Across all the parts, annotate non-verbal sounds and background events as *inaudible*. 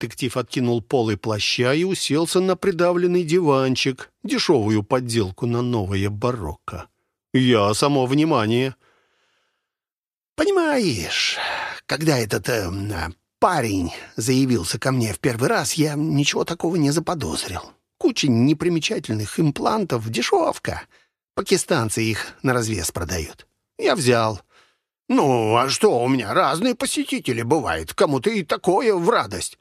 Детектив откинул полы плаща и уселся на придавленный диванчик, дешевую подделку на новое барокко. Я само внимание. «Понимаешь, когда этот э, парень заявился ко мне в первый раз, я ничего такого не заподозрил. Куча непримечательных имплантов, дешевка. Пакистанцы их на развес продают. Я взял. Ну, а что, у меня разные посетители бывают. Кому-то и такое в радость.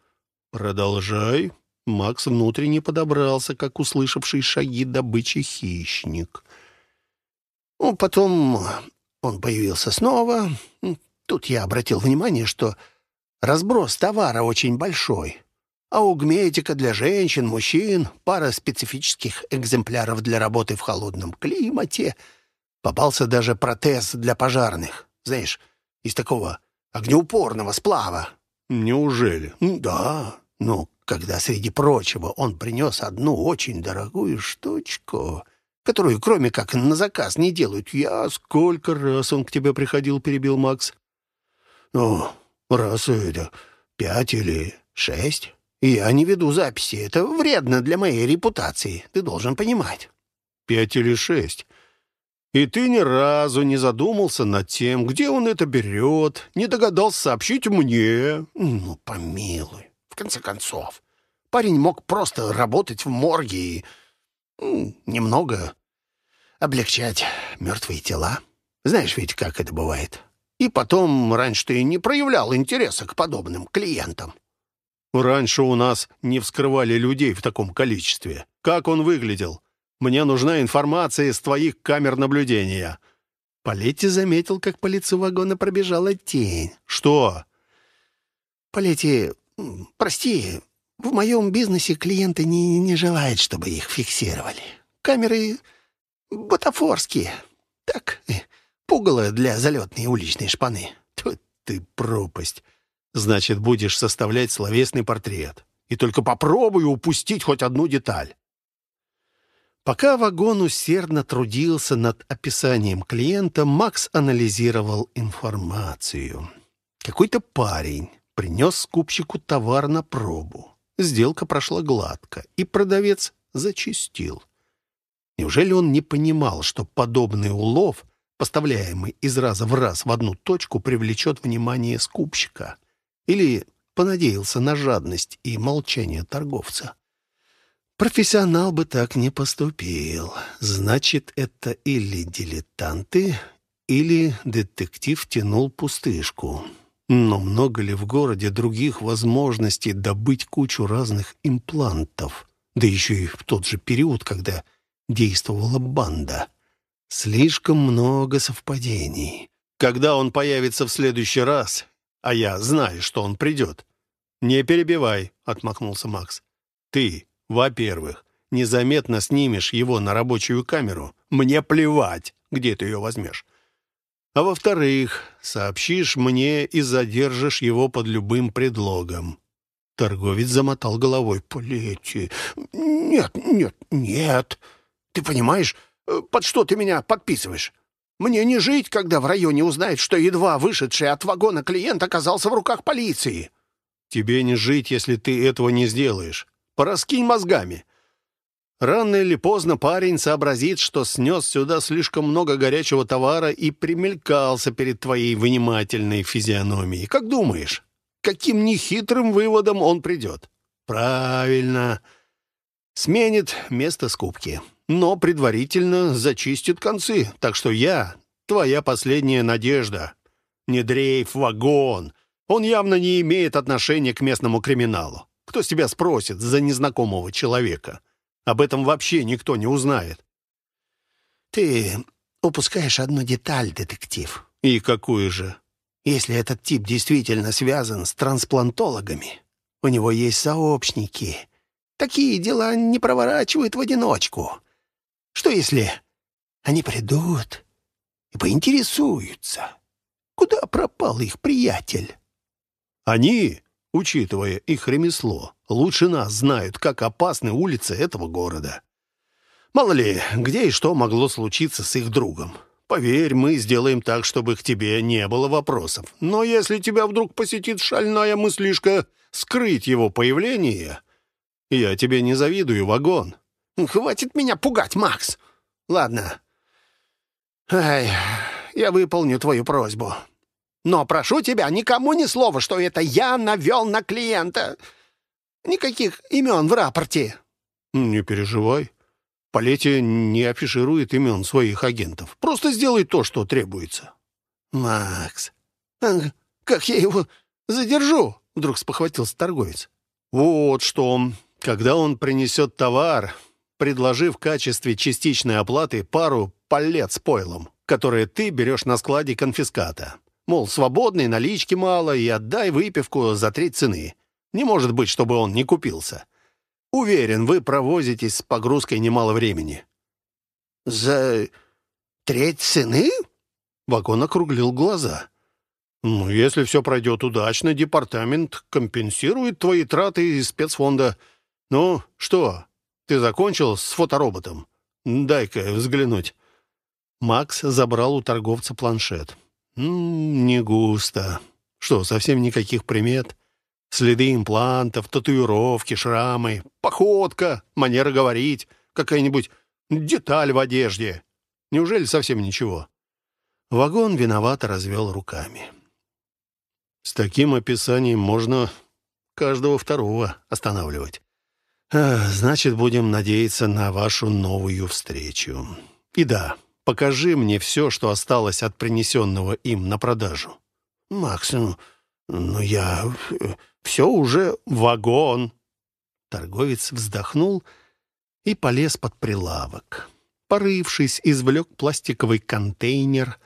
«Продолжай». Макс внутренне подобрался, как услышавший шаги добычи хищник. Ну, потом он появился снова. Тут я обратил внимание, что разброс товара очень большой. Аугметика для женщин, мужчин, пара специфических экземпляров для работы в холодном климате. Попался даже протез для пожарных. Знаешь, из такого огнеупорного сплава. Неужели? Да. Ну, когда, среди прочего, он принес одну очень дорогую штучку, которую, кроме как на заказ, не делают. Я... Сколько раз он к тебе приходил, перебил Макс? Ну, раз это пять или шесть. Я не веду записи. Это вредно для моей репутации. Ты должен понимать. Пять или шесть. И ты ни разу не задумался над тем, где он это берет, не догадался сообщить мне. Ну, помилуй конце концов. Парень мог просто работать в морге и немного облегчать мертвые тела. Знаешь ведь, как это бывает. И потом, раньше ты не проявлял интереса к подобным клиентам. Раньше у нас не вскрывали людей в таком количестве. Как он выглядел? Мне нужна информация из твоих камер наблюдения». Палетти заметил, как по лицу вагона пробежала тень. «Что?» Палетти Прости, в моем бизнесе клиенты не, не желают, чтобы их фиксировали. Камеры бутафорские. Так, э, пугало для залетной уличной шпаны. Тут ты пропасть. Значит, будешь составлять словесный портрет. И только попробуй упустить хоть одну деталь. Пока вагон усердно трудился над описанием клиента, Макс анализировал информацию. Какой-то парень принес скупщику товар на пробу. Сделка прошла гладко, и продавец зачистил. Неужели он не понимал, что подобный улов, поставляемый из раза в раз в одну точку, привлечет внимание скупщика? Или понадеялся на жадность и молчание торговца? Профессионал бы так не поступил. Значит, это или дилетанты, или детектив тянул пустышку. Но много ли в городе других возможностей добыть кучу разных имплантов? Да еще и в тот же период, когда действовала банда. Слишком много совпадений. Когда он появится в следующий раз, а я знаю, что он придет. «Не перебивай», — отмахнулся Макс. «Ты, во-первых, незаметно снимешь его на рабочую камеру. Мне плевать, где ты ее возьмешь. А во-вторых, сообщишь мне и задержишь его под любым предлогом». Торговец замотал головой. «Полети. Нет, нет, нет. Ты понимаешь, под что ты меня подписываешь? Мне не жить, когда в районе узнают, что едва вышедший от вагона клиент оказался в руках полиции». «Тебе не жить, если ты этого не сделаешь. Пораскинь мозгами. Рано или поздно парень сообразит, что снес сюда слишком много горячего товара и примелькался перед твоей внимательной физиономией. Как думаешь, каким нехитрым выводом он придет? Правильно. Сменит место скупки, но предварительно зачистит концы. Так что я — твоя последняя надежда. Не дрейф вагон. Он явно не имеет отношения к местному криминалу. Кто с тебя спросит за незнакомого человека?» Об этом вообще никто не узнает. Ты упускаешь одну деталь, детектив. И какую же? Если этот тип действительно связан с трансплантологами, у него есть сообщники. Такие дела не проворачивают в одиночку. Что если они придут и поинтересуются, куда пропал их приятель? Они учитывая их ремесло, лучше нас знают, как опасны улицы этого города. Мало ли, где и что могло случиться с их другом. Поверь, мы сделаем так, чтобы к тебе не было вопросов. Но если тебя вдруг посетит шальная мыслишка, скрыть его появление, я тебе не завидую, вагон. Хватит меня пугать, Макс. Ладно. Ай, я выполню твою просьбу. Но прошу тебя, никому ни слова, что это я навел на клиента. Никаких имен в рапорте. Не переживай. Палетти не афиширует имен своих агентов. Просто сделай то, что требуется. Макс, как я его задержу? Вдруг спохватился торговец. Вот что. Когда он принесет товар, предложи в качестве частичной оплаты пару палет с пойлом, которые ты берешь на складе конфиската. Мол, свободной налички мало, и отдай выпивку за треть цены. Не может быть, чтобы он не купился. Уверен, вы провозитесь с погрузкой немало времени». «За треть цены?» Вагон округлил глаза. «Ну, если все пройдет удачно, департамент компенсирует твои траты из спецфонда. Ну, что, ты закончил с фотороботом? Дай-ка взглянуть». Макс забрал у торговца планшет. «М «Не густо. Что, совсем никаких примет?» Следы имплантов, татуировки, шрамы, походка, манера говорить, какая-нибудь деталь в одежде. Неужели совсем ничего? Вагон виновато развел руками. С таким описанием можно каждого второго останавливать. значит, будем надеяться на вашу новую встречу. И да, покажи мне все, что осталось от принесенного им на продажу. Макс, ну, ну я... Все уже вагон. Торговец вздохнул и полез под прилавок. Порывшись, извлек пластиковый контейнер.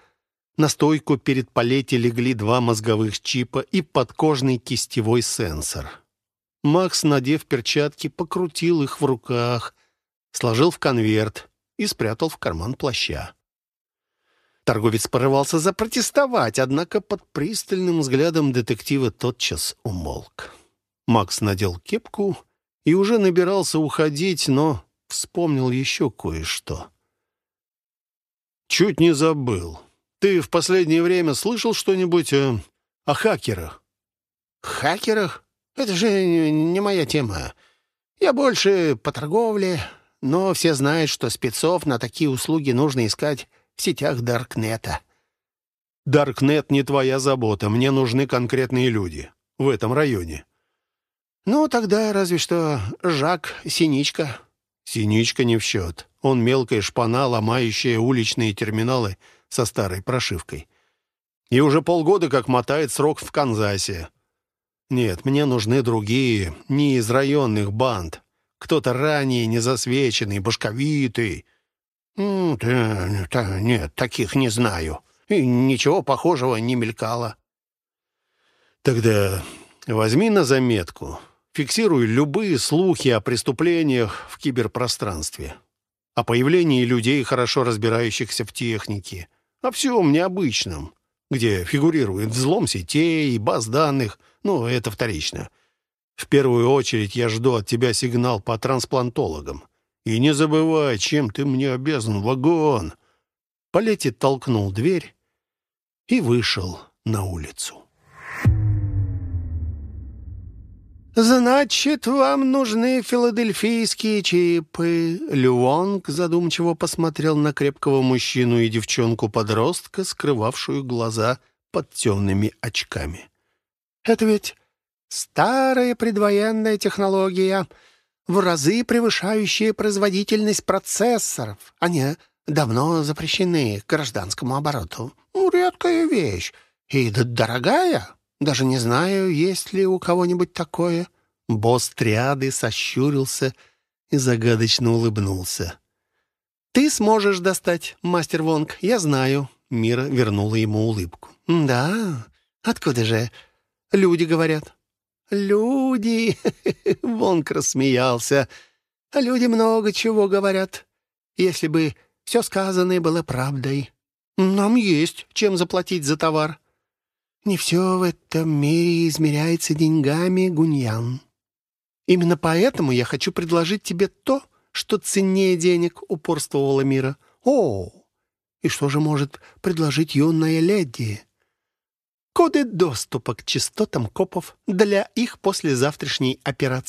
На стойку перед палете легли два мозговых чипа и подкожный кистевой сенсор. Макс, надев перчатки, покрутил их в руках, сложил в конверт и спрятал в карман плаща. Торговец порывался запротестовать, однако под пристальным взглядом детектива тотчас умолк. Макс надел кепку и уже набирался уходить, но вспомнил еще кое-что. «Чуть не забыл. Ты в последнее время слышал что-нибудь э, о хакерах?» «Хакерах? Это же не моя тема. Я больше по торговле, но все знают, что спецов на такие услуги нужно искать в сетях Даркнета. Даркнет не твоя забота. Мне нужны конкретные люди в этом районе. Ну, тогда разве что Жак Синичка. Синичка не в счет. Он мелкая шпана, ломающая уличные терминалы со старой прошивкой. И уже полгода как мотает срок в Канзасе. Нет, мне нужны другие, не из районных банд. Кто-то ранее незасвеченный, башковитый, да, да, «Нет, таких не знаю. И ничего похожего не мелькало». «Тогда возьми на заметку. Фиксируй любые слухи о преступлениях в киберпространстве, о появлении людей, хорошо разбирающихся в технике, о всем необычном, где фигурирует взлом сетей и баз данных, ну, это вторично. В первую очередь я жду от тебя сигнал по трансплантологам. И не забывай, чем ты мне обязан, вагон!» Палетти толкнул дверь и вышел на улицу. «Значит, вам нужны филадельфийские чипы?» Люонг задумчиво посмотрел на крепкого мужчину и девчонку-подростка, скрывавшую глаза под темными очками. «Это ведь старая предвоенная технология в разы превышающие производительность процессоров. Они давно запрещены к гражданскому обороту. Ну, редкая вещь. И дорогая. Даже не знаю, есть ли у кого-нибудь такое». Босс триады сощурился и загадочно улыбнулся. «Ты сможешь достать, мастер Вонг, я знаю». Мира вернула ему улыбку. «Да? Откуда же? Люди говорят». «Люди!» *laughs* — Вонк рассмеялся. «А люди много чего говорят. Если бы все сказанное было правдой. Нам есть чем заплатить за товар. Не все в этом мире измеряется деньгами, Гуньян. Именно поэтому я хочу предложить тебе то, что ценнее денег, упорствовала Мира. О, и что же может предложить юная леди? Коды доступа к частотам копов для их послезавтрашней операции.